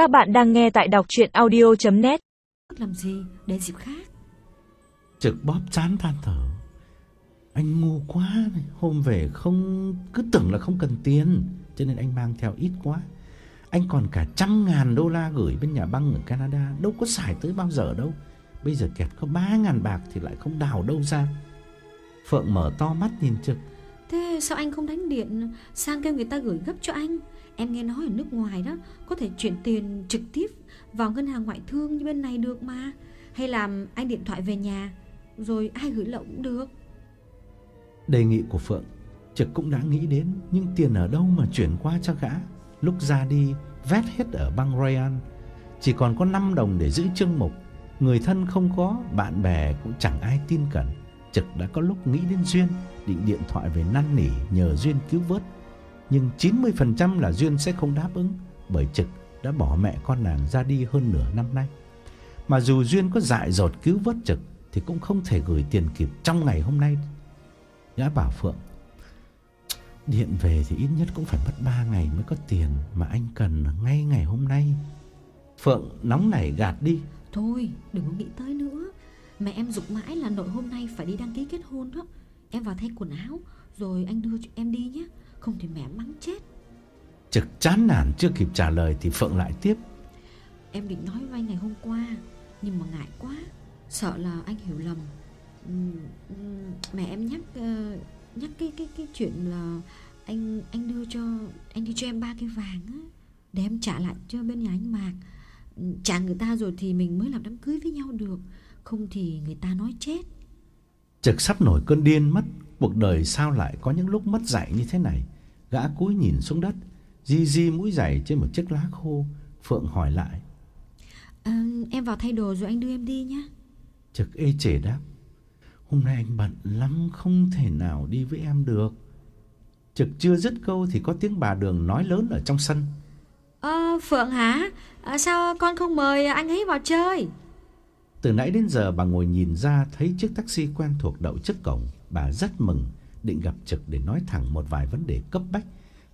Các bạn đang nghe tại đọc chuyện audio.net Làm gì? Để dịp khác. Trực bóp chán than thở. Anh ngu quá Hôm về không Cứ tưởng là không cần tiền Cho nên anh mang theo ít quá. Anh còn cả trăm ngàn đô la gửi bên nhà băng ở Canada Đâu có xài tới bao giờ đâu. Bây giờ kẹt có ba ngàn bạc Thì lại không đào đâu ra. Phượng mở to mắt nhìn Trực Thế sao anh không đánh điện Sang kêu người ta gửi gấp cho anh? Em nghe nói ở nước ngoài đó, Có thể chuyển tiền trực tiếp vào ngân hàng ngoại thương như bên này được mà. Hay làm anh điện thoại về nhà, Rồi ai gửi lậu cũng được. Đề nghị của Phượng, Trực cũng đã nghĩ đến Nhưng tiền ở đâu mà chuyển qua cho gã. Lúc ra đi, vét hết ở băng ryan Chỉ còn có 5 đồng để giữ chương mục. Người thân không có, Bạn bè cũng chẳng ai tin cẩn. Trực đã có lúc nghĩ đến Duyên. Định điện thoại về năn nỉ nhờ Duyên cứu vớt. Nhưng 90% là Duyên sẽ không đáp ứng Bởi Trực đã bỏ mẹ con nàng ra đi hơn nửa năm nay. Mà dù Duyên có dại dột cứu vớt Trực Thì cũng không thể gửi tiền kịp trong ngày hôm nay. Gã bảo Phượng, Điện về thì ít nhất cũng phải mất 3 ngày mới có tiền Mà anh cần ngay ngày hôm nay. Phượng, nóng nảy gạt đi. Thôi, đừng có nghĩ tới nữa. Mẹ em dục mãi là nội hôm nay phải đi đăng ký kết hôn đó. Em vào thay quần áo Rồi anh đưa cho em đi nhé. Không thì mẹ mắng chết. Trực chán nản chưa kịp trả lời Thì Phượng lại tiếp. Em định nói với anh ngày hôm qua Nhưng mà ngại quá. Sợ là anh hiểu lầm. Mẹ em nhắc ờ, Nhắc cái cái cái chuyện là Anh anh đưa cho Anh đưa cho em ba cái vàng á Để em trả lại cho bên nhà anh Mạc. Trả người ta rồi thì mình mới làm đám cưới với nhau được. Không thì người ta nói chết Trực sắp nổi cơn điên mất Cuộc đời sao lại có những lúc mất dạy như thế này? Gã cúi nhìn xuống đất Di di mũi giày trên một chiếc lá khô Phượng hỏi lại. Ờ, Em vào thay đồ rồi anh đưa em đi nhé Trực ê chề đáp. Hôm nay anh bận lắm Không thể nào đi với em được. Trực chưa dứt câu Thì có tiếng bà đường nói lớn ở trong sân. Ờ Phượng hả? À, Sao con không mời anh ấy vào chơi Từ nãy đến giờ bà ngồi nhìn ra Thấy chiếc taxi quen thuộc đậu trước cổng. Bà rất mừng Định gặp Trực để nói thẳng một vài vấn đề cấp bách.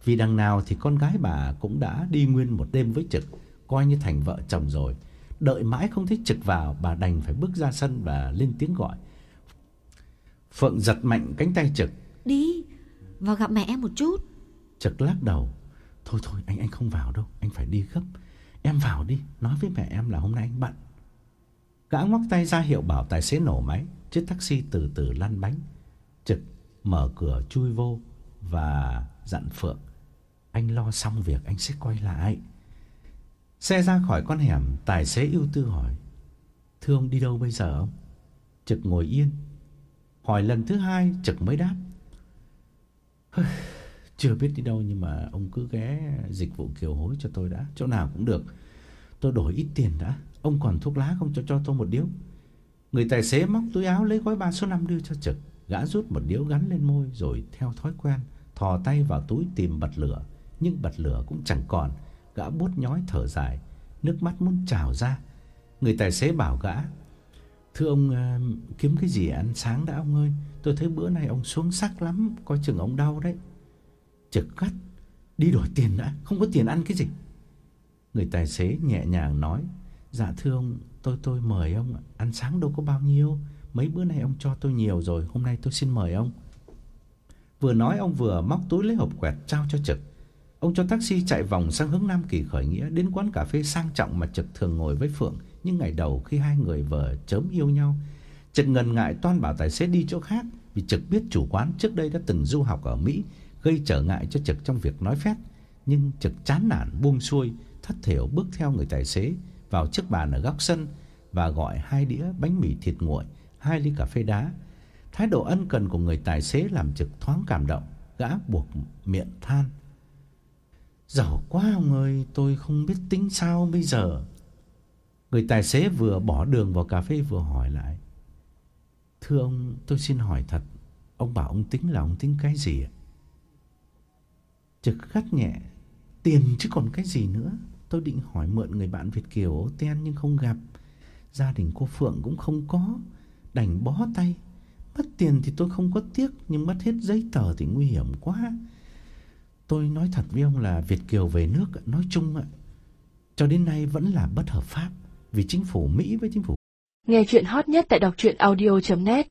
Vì đằng nào thì con gái bà Cũng đã đi nguyên một đêm với Trực Coi như thành vợ chồng rồi. Đợi mãi không thấy Trực vào Bà đành phải bước ra sân và lên tiếng gọi. Phượng giật mạnh cánh tay Trực. Đi Vào gặp mẹ em một chút. Trực lắc đầu. Thôi thôi anh anh không vào đâu Anh phải đi gấp. Em vào đi Nói với mẹ em là hôm nay anh bận Gã ngoắc tay ra hiệu bảo tài xế nổ máy. Chiếc taxi từ từ lăn bánh. Trực mở cửa chui vô Và dặn Phượng, Anh lo xong việc anh sẽ quay lại. Xe ra khỏi con hẻm, Tài xế ưu tư hỏi, Thưa ông đi đâu bây giờ ông? Trực ngồi yên. Hỏi lần thứ hai, Trực mới đáp Chưa biết đi đâu nhưng mà ông cứ ghé dịch vụ kiều hối cho tôi đã. Chỗ nào cũng được. Tôi đổi ít tiền đã. Ông còn thuốc lá không cho cho tôi một điếu. Người tài xế móc túi áo lấy gói ba số 5 đưa cho Trực, Gã rút một điếu gắn lên môi Rồi theo thói quen, Thò tay vào túi tìm bật lửa. Nhưng bật lửa cũng chẳng còn, Gã bút nhói thở dài, Nước mắt muốn trào ra. Người tài xế bảo gã, Thưa ông ờ, kiếm cái gì ăn sáng đã ông ơi? Tôi thấy bữa nay ông xuống sắc lắm, Coi chừng ông đau đấy. Trực gắt, Đi đổi tiền đã, Không có tiền ăn cái gì. Người tài xế nhẹ nhàng nói Dạ thưa ông, Tôi tôi mời ông. Ăn sáng đâu có bao nhiêu? Mấy bữa nay ông cho tôi nhiều rồi, Hôm nay tôi xin mời ông. Vừa nói ông vừa móc túi lấy hộp quẹt trao cho Trực. Ông cho taxi chạy vòng sang hướng Nam Kỳ khởi nghĩa, Đến quán cà phê sang trọng mà Trực thường ngồi với Phượng. Nhưng ngày đầu khi hai người vừa chớm yêu nhau, Trực ngần ngại toan bảo tài xế đi chỗ khác, Vì Trực biết chủ quán trước đây đã từng du học ở Mỹ, Gây trở ngại cho Trực trong việc nói phép Nhưng Trực chán nản, buông xuôi, Thất thểu bước theo người tài xế. Vào chiếc bàn ở góc sân Và gọi hai đĩa bánh mì thịt nguội, Hai ly cà phê đá. Thái độ ân cần của người tài xế làm Trực thoáng cảm động, Gã buộc miệng than. Giàu quá ông ơi, Tôi không biết tính sao bây giờ. Người tài xế vừa bỏ đường vào cà phê vừa hỏi lại. Thưa ông, tôi xin hỏi thật, Ông bảo ông tính là ông tính cái gì ạ? Trực gắt nhẹ, Tiền chứ còn cái gì nữa. Tôi định hỏi mượn người bạn Việt Kiều ố ten nhưng không gặp. Gia đình cô Phượng cũng không có, Đành bó tay. Mất tiền thì tôi không có tiếc, Nhưng mất hết giấy tờ thì nguy hiểm quá. Tôi nói thật với ông là Việt Kiều về nước, Nói chung ạ, cho đến nay vẫn là bất hợp pháp vì chính phủ Mỹ với chính phủ. Nghe chuyện hot nhất tại đọc truyện audio.net